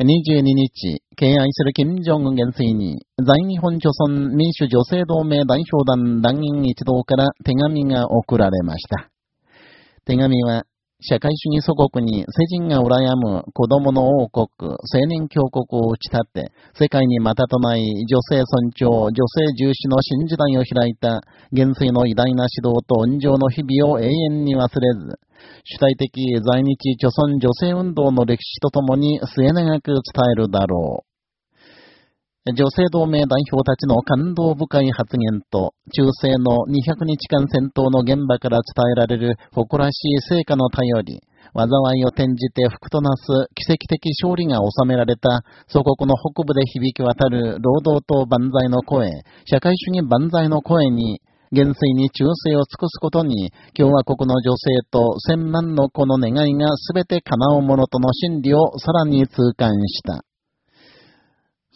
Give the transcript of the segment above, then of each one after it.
22日、敬愛する金正恩元帥に、在日本朝鮮民主女性同盟代表団団員一同から手紙が送られました。手紙は、社会主義祖国に世人が羨む子供の王国、青年強国を打ち立て、世界にまたとない女性尊重、女性重視の新時代を開いた元帥の偉大な指導と恩情の日々を永遠に忘れず、主体的在日朝鮮女性運動の歴史とともに末永く伝えるだろう。女性同盟代表たちの感動深い発言と、中世の200日間戦闘の現場から伝えられる誇らしい成果の頼り、災いを転じて福となす奇跡的勝利が収められた祖国の北部で響き渡る労働党万歳の声、社会主義万歳の声に、元帥に忠誠を尽くすことに、共和国の女性と千万の子の願いが全て叶うものとの真理をさらに痛感した。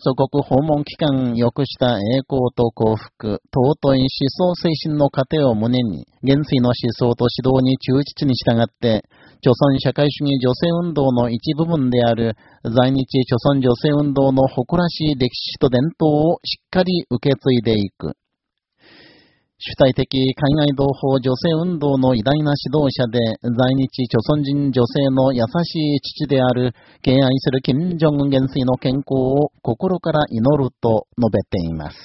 祖国訪問期間良くした栄光と幸福、尊い思想精神の過程を胸に、元帥の思想と指導に忠実に従って、朝鮮社会主義女性運動の一部分である、在日朝鮮女性運動の誇らしい歴史と伝統をしっかり受け継いでいく。主体的海外同胞女性運動の偉大な指導者で、在日朝鮮人女性の優しい父である、敬愛する金正恩元帥の健康を心から祈ると述べています。